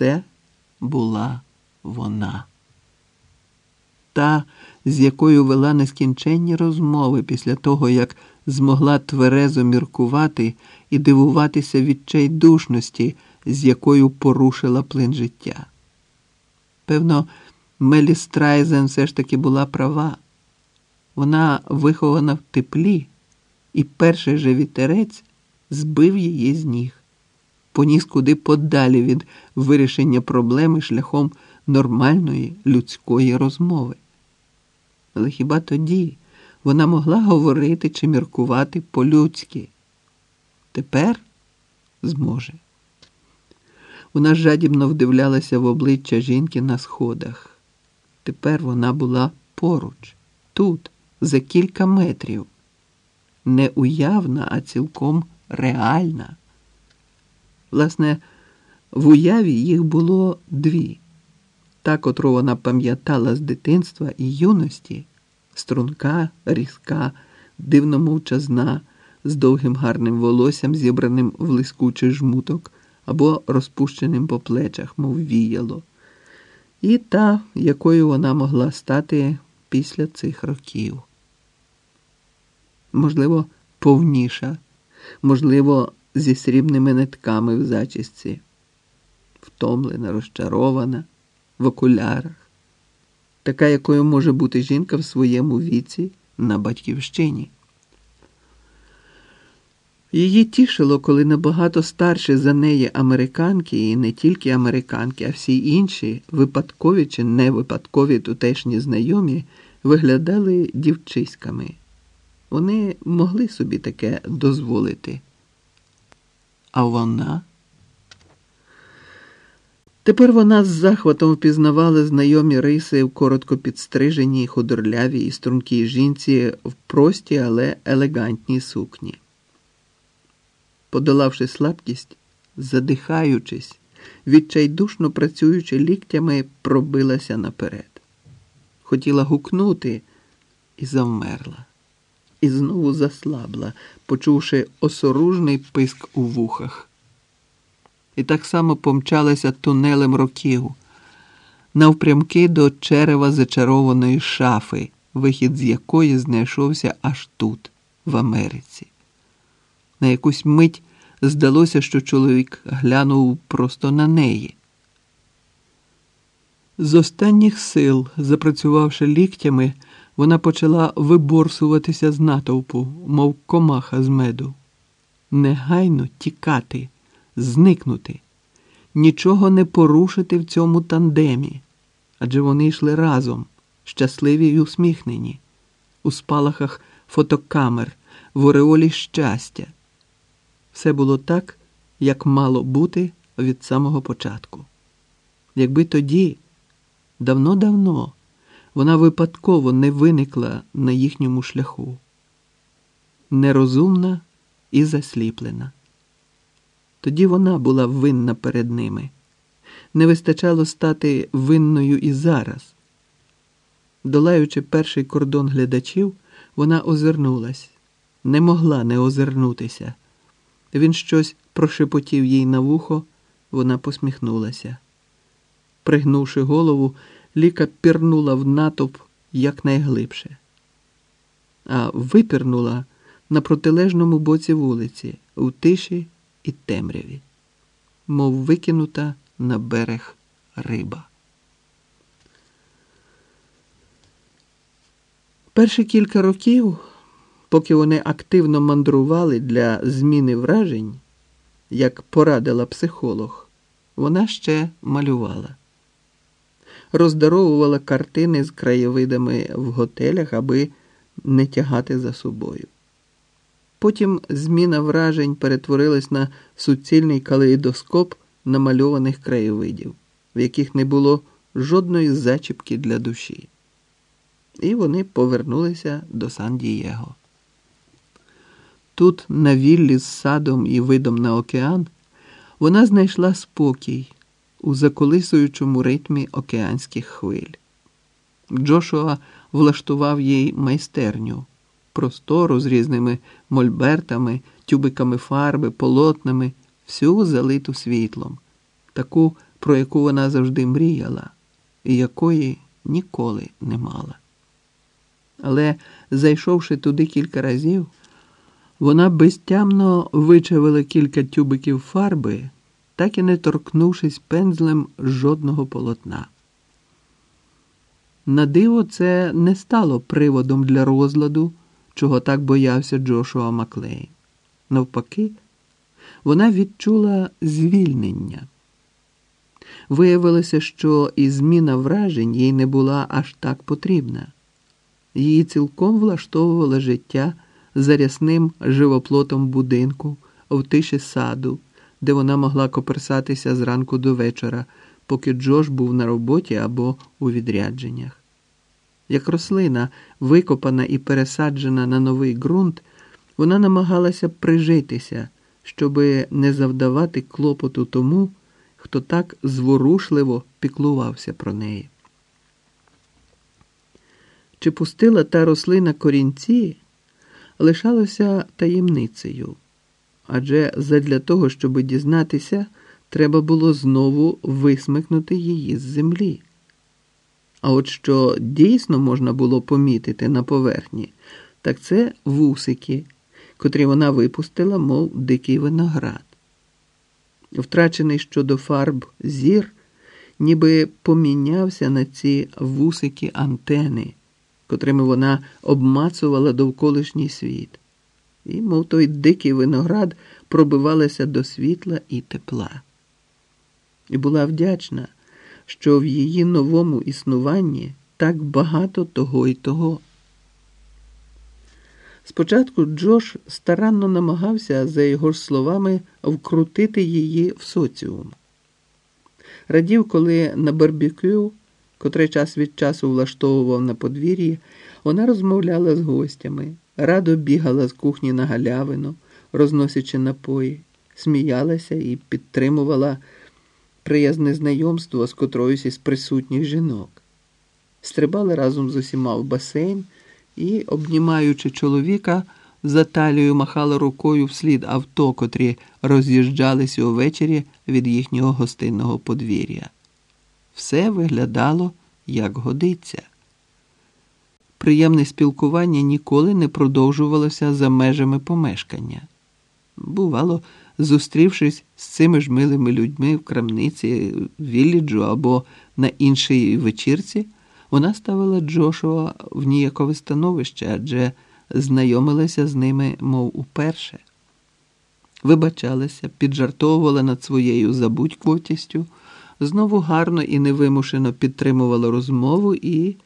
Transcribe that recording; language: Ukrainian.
це була вона. Та, з якою вела нескінченні розмови після того, як змогла тверезо міркувати і дивуватися відчайдушності, з якою порушила плин життя. Певно, Мелі Страйзен все ж таки була права. Вона вихована в теплі, і перший же вітерець збив її з ніг, поніс куди подалі від вирішення проблеми шляхом нормальної людської розмови. Але хіба тоді вона могла говорити чи міркувати по-людськи? Тепер зможе. Вона жадібно вдивлялася в обличчя жінки на сходах. Тепер вона була поруч, тут, за кілька метрів. Не уявна, а цілком реальна. Власне, в уяві їх було дві. Та, котру вона пам'ятала з дитинства і юності, струнка, різка, дивно мовчазна, з довгим гарним волоссям, зібраним в лискучий жмуток або розпущеним по плечах, мов віяло, і та, якою вона могла стати після цих років. Можливо, повніша, можливо, зі срібними нитками в зачісці, втомлена, розчарована в окулярах, така, якою може бути жінка в своєму віці на батьківщині. Її тішило, коли набагато старші за неї американки, і не тільки американки, а всі інші, випадкові чи не випадкові тутешні знайомі, виглядали дівчиськами. Вони могли собі таке дозволити. А вона. Тепер вона з захватом впізнавала знайомі риси в коротко підстриженій, худорлявій і стрункій жінці в простій, але елегантній сукні. Подолавши слабкість, задихаючись, відчайдушно працюючи ліктями, пробилася наперед. Хотіла гукнути і завмерла, і знову заслабла, почувши осоружний писк у вухах і так само помчалася тунелем років, навпрямки до черева зачарованої шафи, вихід з якої знайшовся аж тут, в Америці. На якусь мить здалося, що чоловік глянув просто на неї. З останніх сил, запрацювавши ліктями, вона почала виборсуватися з натовпу, мов комаха з меду. Негайно тікати зникнути, нічого не порушити в цьому тандемі, адже вони йшли разом, щасливі й усміхнені, у спалахах фотокамер, в ореолі щастя. Все було так, як мало бути від самого початку. Якби тоді, давно-давно, вона випадково не виникла на їхньому шляху, нерозумна і засліплена. Тоді вона була винна перед ними. Не вистачало стати винною і зараз. Долаючи перший кордон глядачів, вона озирнулась, не могла не озирнутися. Він щось прошепотів їй на вухо, вона посміхнулася. Пригнувши голову, Ліка пірнула в натовп якнайглибше, а випірнула на протилежному боці вулиці, у тиші і темряві, мов викинута на берег риба. Перші кілька років, поки вони активно мандрували для зміни вражень, як порадила психолог, вона ще малювала, роздаровувала картини з краєвидами в готелях, аби не тягати за собою. Потім зміна вражень перетворилась на суцільний калейдоскоп намальованих краєвидів, в яких не було жодної зачіпки для душі. І вони повернулися до Сан-Дієго. Тут, на віллі з садом і видом на океан, вона знайшла спокій у заколисуючому ритмі океанських хвиль. Джошуа влаштував їй майстерню простору з різними мольбертами, тюбиками фарби, полотнами, всю залиту світлом, таку про яку вона завжди мріяла, і якої ніколи не мала. Але, зайшовши туди кілька разів, вона безтямно вичавила кілька тюбиків фарби, так і не торкнувшись пензлем жодного полотна. На диво, це не стало приводом для розладу, чого так боявся Джошуа Маклейн. Навпаки, вона відчула звільнення. Виявилося, що і зміна вражень їй не була аж так потрібна. Її цілком влаштовувало життя за рясним живоплотом будинку, в тиші саду, де вона могла коперсатися зранку до вечора, поки Джош був на роботі або у відрядженнях. Як рослина, викопана і пересаджена на новий ґрунт, вона намагалася прижитися, щоби не завдавати клопоту тому, хто так зворушливо піклувався про неї. Чи пустила та рослина корінці, лишалося таємницею, адже задля того, щоб дізнатися, треба було знову висмикнути її з землі. А от що дійсно можна було помітити на поверхні, так це вусики, котрі вона випустила, мов дикий виноград. Втрачений щодо фарб зір, ніби помінявся на ці вусики антени, котрими вона обмацувала довколишній світ, і, мов той дикий виноград, пробивалася до світла і тепла. І була вдячна що в її новому існуванні так багато того й того. Спочатку Джош старанно намагався, за його ж словами, вкрутити її в соціум. Радів, коли на барбекю, котрий час від часу влаштовував на подвір'ї, вона розмовляла з гостями, радо бігала з кухні на галявину, розносячи напої, сміялася і підтримувала приязне знайомство з котроюсь із присутніх жінок, стрибали разом з усіма в басейн і, обнімаючи чоловіка, за талію махала рукою вслід авто, котрі роз'їжджалися увечері від їхнього гостинного подвір'я. Все виглядало, як годиться. Приємне спілкування ніколи не продовжувалося за межами помешкання. Бувало, зустрівшись з цими ж милими людьми в крамниці, Вілліджу або на іншій вечірці, вона ставила Джошуа в ніякове становище, адже знайомилася з ними, мов уперше. Вибачалася, піджартовувала над своєю забудьквотістю, знову гарно і невимушено підтримувала розмову і.